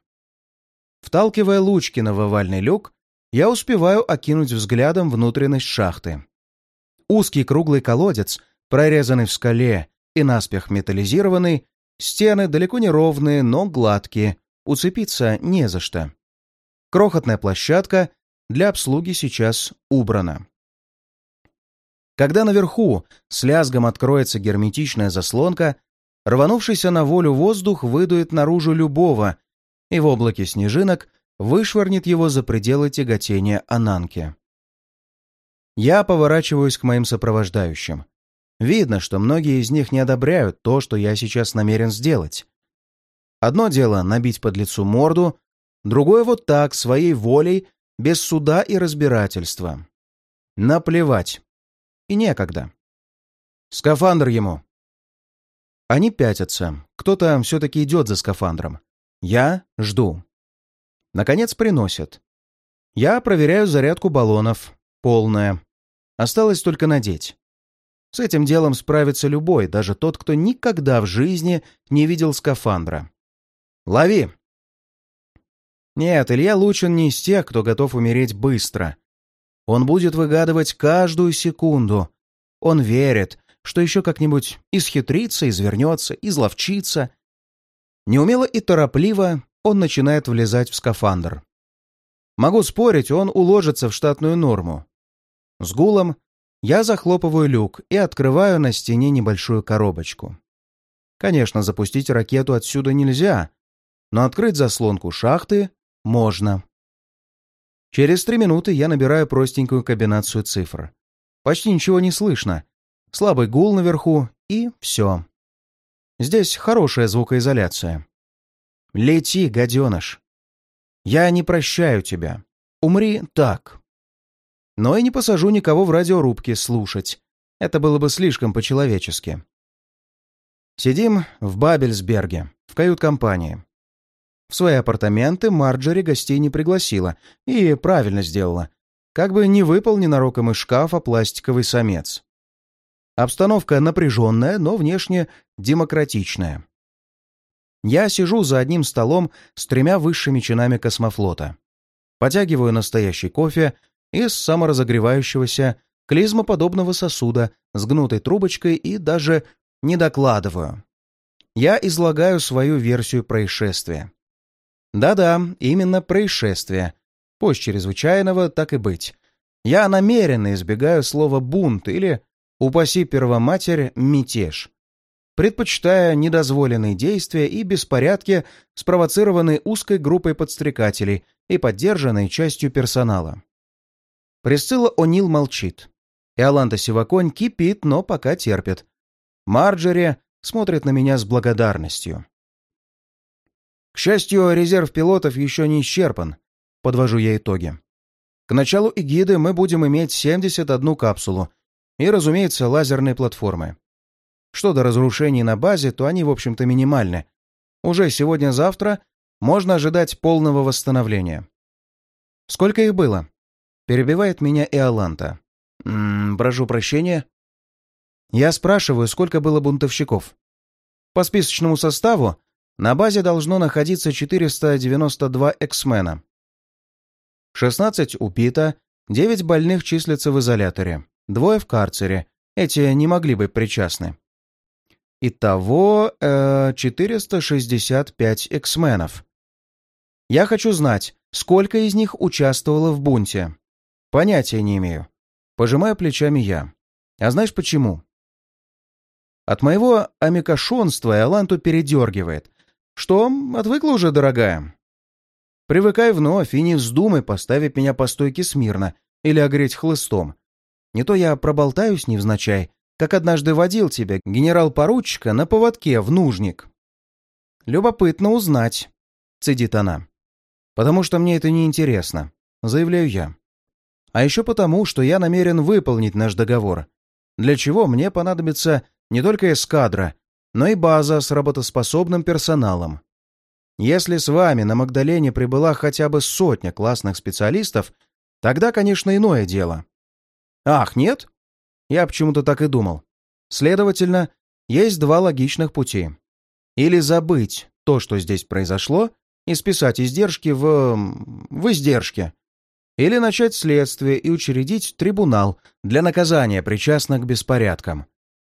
Вталкивая Лучкина в овальный люк, я успеваю окинуть взглядом внутренность шахты. Узкий круглый колодец прорезанный в скале и наспех металлизированный, стены далеко не ровные, но гладкие, уцепиться не за что. Крохотная площадка для обслуги сейчас убрана. Когда наверху с лязгом откроется герметичная заслонка, рванувшийся на волю воздух выдует наружу любого и в облаке снежинок вышвырнет его за пределы тяготения Ананки. Я поворачиваюсь к моим сопровождающим. Видно, что многие из них не одобряют то, что я сейчас намерен сделать. Одно дело — набить под лицу морду, другое — вот так, своей волей, без суда и разбирательства. Наплевать. И некогда. Скафандр ему. Они пятятся. Кто-то все-таки идет за скафандром. Я жду. Наконец приносят. Я проверяю зарядку баллонов. Полная. Осталось только надеть. С этим делом справится любой, даже тот, кто никогда в жизни не видел скафандра. «Лови!» Нет, Илья Лучин не из тех, кто готов умереть быстро. Он будет выгадывать каждую секунду. Он верит, что еще как-нибудь исхитрится, извернется, изловчится. Неумело и торопливо он начинает влезать в скафандр. Могу спорить, он уложится в штатную норму. С гулом я захлопываю люк и открываю на стене небольшую коробочку. Конечно, запустить ракету отсюда нельзя, но открыть заслонку шахты можно. Через три минуты я набираю простенькую комбинацию цифр. Почти ничего не слышно. Слабый гул наверху и все. Здесь хорошая звукоизоляция. Лети, гаденыш. Я не прощаю тебя. Умри так но и не посажу никого в радиорубке слушать. Это было бы слишком по-человечески. Сидим в Бабельсберге, в кают-компании. В свои апартаменты Марджори гостей не пригласила и правильно сделала. Как бы не выпал ненароком из шкафа пластиковый самец. Обстановка напряженная, но внешне демократичная. Я сижу за одним столом с тремя высшими чинами космофлота. Потягиваю настоящий кофе из саморазогревающегося клизмоподобного сосуда с гнутой трубочкой и даже не докладываю. Я излагаю свою версию происшествия. Да-да, именно происшествие. Пусть чрезвычайного, так и быть. Я намеренно избегаю слова «бунт» или, упаси первоматерь, «мятеж», предпочитая недозволенные действия и беспорядки, спровоцированные узкой группой подстрекателей и поддержанной частью персонала. Присцилла О'Нил молчит. Иоланта Сиваконь кипит, но пока терпит. Марджери смотрит на меня с благодарностью. К счастью, резерв пилотов еще не исчерпан. Подвожу я итоги. К началу эгиды мы будем иметь 71 капсулу и, разумеется, лазерные платформы. Что до разрушений на базе, то они, в общем-то, минимальны. Уже сегодня-завтра можно ожидать полного восстановления. Сколько их было? Перебивает меня Иоланта. Ммм, прошу прощения. Я спрашиваю, сколько было бунтовщиков. По списочному составу на базе должно находиться 492 эксмена. 16 убито, 9 больных числятся в изоляторе, двое в карцере. Эти не могли быть причастны. Итого э, 465 эксменов. Я хочу знать, сколько из них участвовало в бунте. Понятия не имею. Пожимаю плечами я. А знаешь почему? От моего амикошонства Эланту передергивает. Что, отвыкла уже, дорогая? Привыкай вновь и не вздумай поставить меня по стойке смирно или огреть хлыстом. Не то я проболтаюсь невзначай, как однажды водил тебя генерал-поручика на поводке в нужник. Любопытно узнать, цедит она. Потому что мне это не интересно, заявляю я. А еще потому, что я намерен выполнить наш договор, для чего мне понадобится не только эскадра, но и база с работоспособным персоналом. Если с вами на Магдалене прибыла хотя бы сотня классных специалистов, тогда, конечно, иное дело. Ах, нет? Я почему-то так и думал. Следовательно, есть два логичных пути. Или забыть то, что здесь произошло, и списать издержки в... в издержки, или начать следствие и учредить трибунал для наказания причастных к беспорядкам.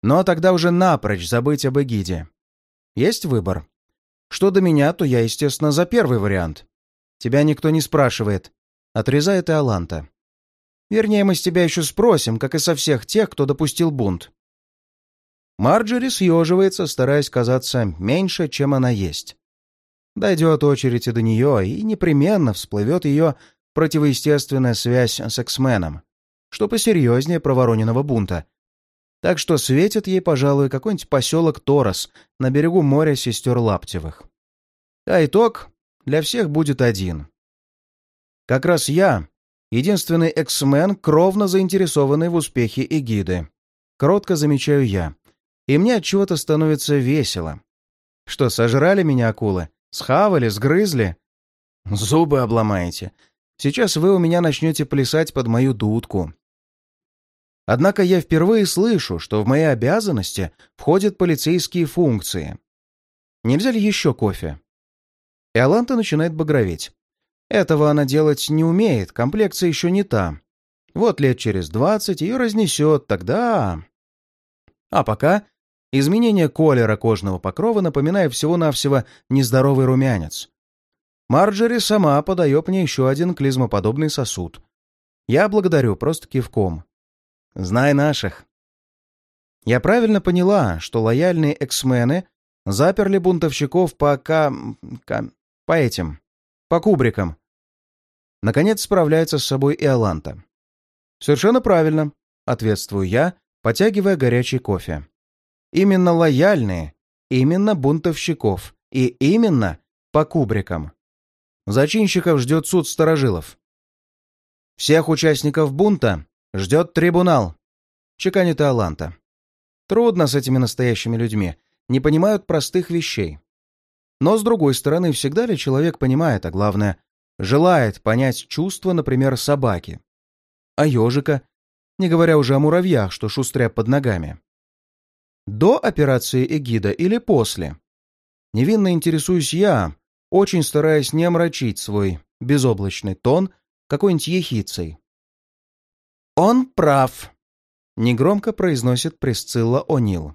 Но тогда уже напрочь забыть об эгиде. Есть выбор. Что до меня, то я, естественно, за первый вариант. Тебя никто не спрашивает. Отрезает и Аланта. Вернее, мы с тебя еще спросим, как и со всех тех, кто допустил бунт. Марджори съеживается, стараясь казаться меньше, чем она есть. Дойдет очередь и до нее, и непременно всплывет ее противоестественная связь с Эксменом, что посерьезнее провороненного бунта. Так что светит ей, пожалуй, какой-нибудь поселок Торос на берегу моря сестер Лаптевых. А итог для всех будет один. Как раз я, единственный эксмен, кровно заинтересованный в успехе эгиды. Кротко замечаю я. И мне от чего-то становится весело. Что, сожрали меня акулы? Схавали, сгрызли? Зубы обломаете. Сейчас вы у меня начнете плясать под мою дудку. Однако я впервые слышу, что в мои обязанности входят полицейские функции. Нельзя ли еще кофе? Иоланта начинает багроветь. Этого она делать не умеет, комплекция еще не та. Вот лет через двадцать ее разнесет, тогда... А пока изменение колера кожного покрова напоминает всего-навсего нездоровый румянец. Марджери сама подает мне еще один клизмоподобный сосуд. Я благодарю просто кивком. Знай наших. Я правильно поняла, что лояльные эксмены заперли бунтовщиков по ка... ка... по этим... по кубрикам. Наконец справляется с собой и Аланта. «Совершенно правильно», — ответствую я, потягивая горячий кофе. «Именно лояльные, именно бунтовщиков и именно по кубрикам. Зачинщиков ждет суд сторожилов. Всех участников бунта ждет трибунал, чеканит Аланта. Трудно с этими настоящими людьми, не понимают простых вещей. Но, с другой стороны, всегда ли человек понимает, а главное, желает понять чувства, например, собаки? А ежика, не говоря уже о муравьях, что шустрят под ногами. До операции эгида или после? Невинно интересуюсь я, очень стараясь не омрачить свой безоблачный тон какой-нибудь ехицей. «Он прав», — негромко произносит Присцилла О'Нил.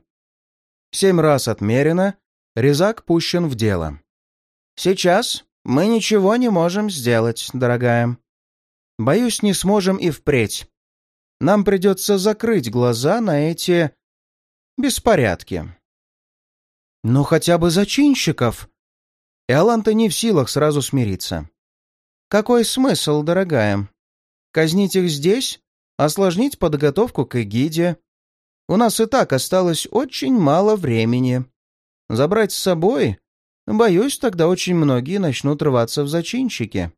«Семь раз отмерено, резак пущен в дело. Сейчас мы ничего не можем сделать, дорогая. Боюсь, не сможем и впредь. Нам придется закрыть глаза на эти... беспорядки». «Ну, хотя бы зачинщиков!» Иоланта не в силах сразу смириться. «Какой смысл, дорогая? Казнить их здесь? Осложнить подготовку к эгиде? У нас и так осталось очень мало времени. Забрать с собой? Боюсь, тогда очень многие начнут рваться в зачинщики.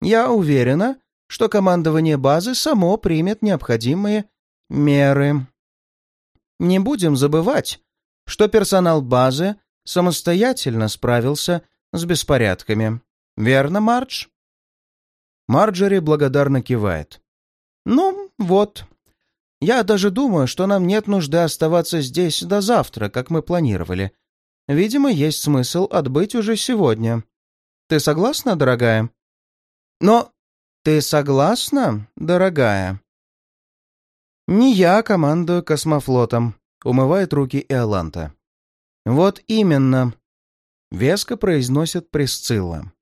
Я уверена, что командование базы само примет необходимые меры. Не будем забывать, что персонал базы самостоятельно справился с беспорядками. Верно, Мардж? Марджери благодарно кивает. «Ну, вот. Я даже думаю, что нам нет нужды оставаться здесь до завтра, как мы планировали. Видимо, есть смысл отбыть уже сегодня. Ты согласна, дорогая?» «Но ты согласна, дорогая?» «Не я командую космофлотом», — умывает руки Иоланта. «Вот именно», — веско произносит Присцилла.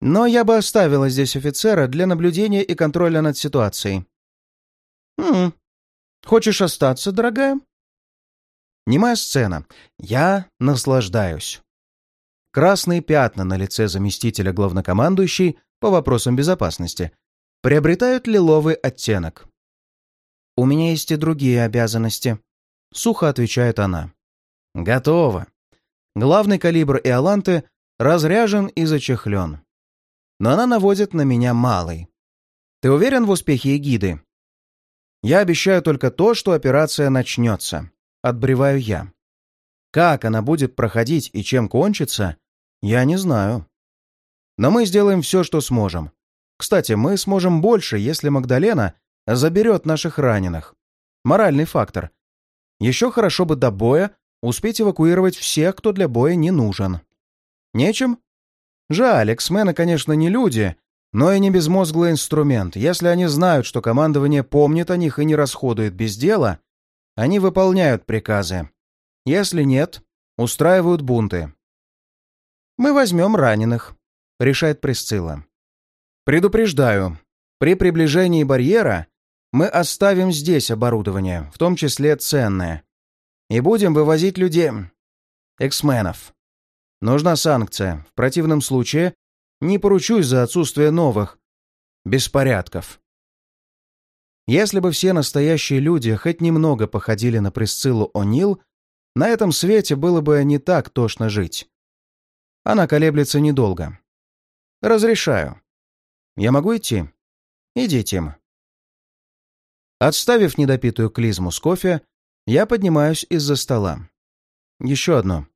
Но я бы оставила здесь офицера для наблюдения и контроля над ситуацией. «Хм, хочешь остаться, дорогая?» Немая сцена. Я наслаждаюсь. Красные пятна на лице заместителя главнокомандующей по вопросам безопасности приобретают лиловый оттенок. «У меня есть и другие обязанности», — сухо отвечает она. «Готово. Главный калибр Иоланты разряжен и зачехлен но она наводит на меня малый. Ты уверен в успехе эгиды? Я обещаю только то, что операция начнется. Отбреваю я. Как она будет проходить и чем кончится, я не знаю. Но мы сделаем все, что сможем. Кстати, мы сможем больше, если Магдалена заберет наших раненых. Моральный фактор. Еще хорошо бы до боя успеть эвакуировать всех, кто для боя не нужен. Нечем? Жаль, эксмены, конечно, не люди, но и не безмозглый инструмент. Если они знают, что командование помнит о них и не расходует без дела, они выполняют приказы. Если нет, устраивают бунты. «Мы возьмем раненых», — решает Присцилла. «Предупреждаю, при приближении барьера мы оставим здесь оборудование, в том числе ценное, и будем вывозить людей, эксменов. Нужна санкция. В противном случае не поручусь за отсутствие новых беспорядков. Если бы все настоящие люди хоть немного походили на Присциллу О'Нил, на этом свете было бы не так тошно жить. Она колеблется недолго. Разрешаю. Я могу идти? Иди, Тим. Отставив недопитую клизму с кофе, я поднимаюсь из-за стола. Еще одно.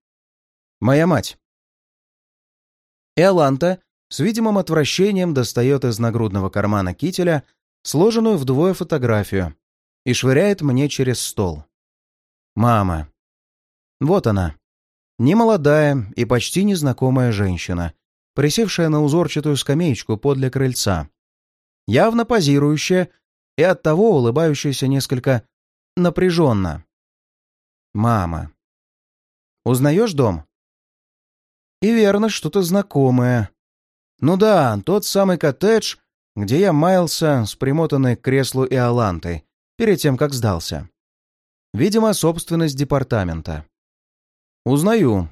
Моя мать. Эоланта с видимым отвращением достает из нагрудного кармана кителя сложенную вдвое фотографию и швыряет мне через стол. Мама. Вот она. Немолодая и почти незнакомая женщина, присевшая на узорчатую скамеечку подле крыльца. Явно позирующая и оттого улыбающаяся несколько напряженно. Мама. Узнаешь дом? И верно, что-то знакомое. Ну да, тот самый коттедж, где я маялся с примотанной к креслу Иолантой, перед тем, как сдался. Видимо, собственность департамента. Узнаю.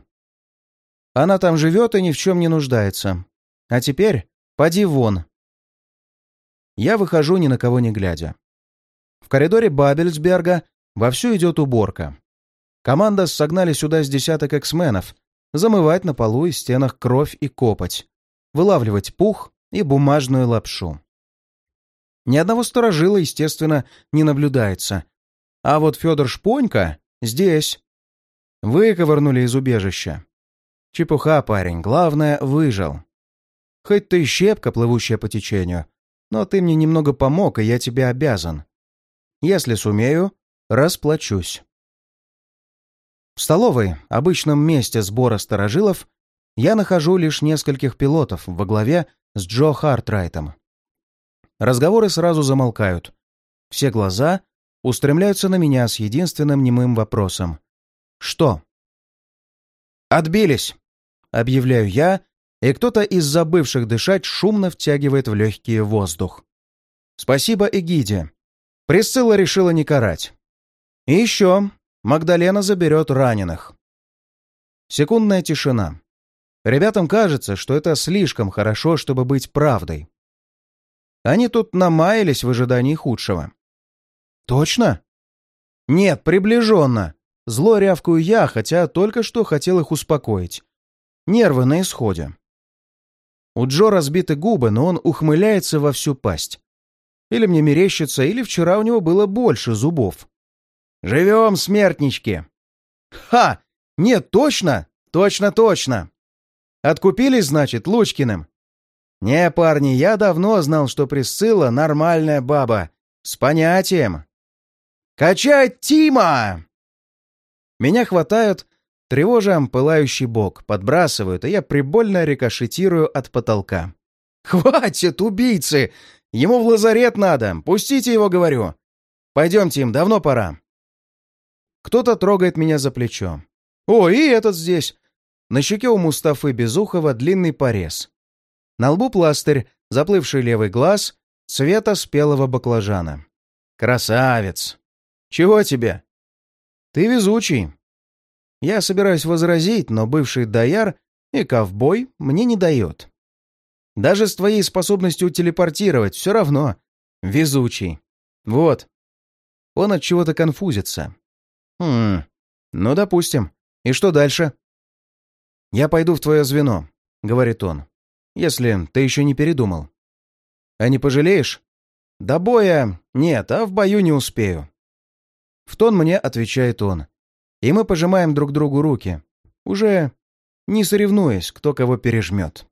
Она там живет и ни в чем не нуждается. А теперь поди вон. Я выхожу ни на кого не глядя. В коридоре Бабельсберга вовсю идет уборка. Команда согнали сюда с десяток эксменов, замывать на полу и стенах кровь и копоть, вылавливать пух и бумажную лапшу. Ни одного сторожила, естественно, не наблюдается. А вот Федор Шпонька здесь. Выковырнули из убежища. Чепуха, парень, главное, выжил. Хоть ты и щепка, плывущая по течению, но ты мне немного помог, и я тебе обязан. Если сумею, расплачусь. В столовой, обычном месте сбора сторожилов, я нахожу лишь нескольких пилотов во главе с Джо Хартрайтом. Разговоры сразу замолкают. Все глаза устремляются на меня с единственным немым вопросом. «Что?» «Отбились!» — объявляю я, и кто-то из забывших дышать шумно втягивает в легкие воздух. Спасибо Эгиде. Присцилла решила не карать. И еще Магдалена заберет раненых. Секундная тишина. Ребятам кажется, что это слишком хорошо, чтобы быть правдой. Они тут намаялись в ожидании худшего. «Точно?» «Нет, приближенно!» Зло рявкую я, хотя только что хотел их успокоить. Нервы на исходе. У Джо разбиты губы, но он ухмыляется во всю пасть. Или мне мерещится, или вчера у него было больше зубов. «Живем, смертнички!» «Ха! Нет, точно! Точно, точно!» «Откупились, значит, Лучкиным?» «Не, парни, я давно знал, что Присцилла — нормальная баба. С понятием». «Качать Тима!» Меня хватают, тревожа пылающий бок, подбрасывают, и я прибольно рикошетирую от потолка. «Хватит, убийцы! Ему в лазарет надо! Пустите его, говорю! Пойдемте им, давно пора!» Кто-то трогает меня за плечо. «О, и этот здесь!» На щеке у Мустафы Безухова длинный порез. На лбу пластырь, заплывший левый глаз, цвета спелого баклажана. «Красавец! Чего тебе?» «Ты везучий!» Я собираюсь возразить, но бывший дояр и ковбой мне не дает. Даже с твоей способностью телепортировать все равно. Везучий. Вот. Он от чего-то конфузится. Хм, ну, допустим. И что дальше? Я пойду в твое звено, говорит он. Если ты еще не передумал. А не пожалеешь? До боя нет, а в бою не успею. В тон мне отвечает он. И мы пожимаем друг другу руки, уже не соревнуясь, кто кого пережмет.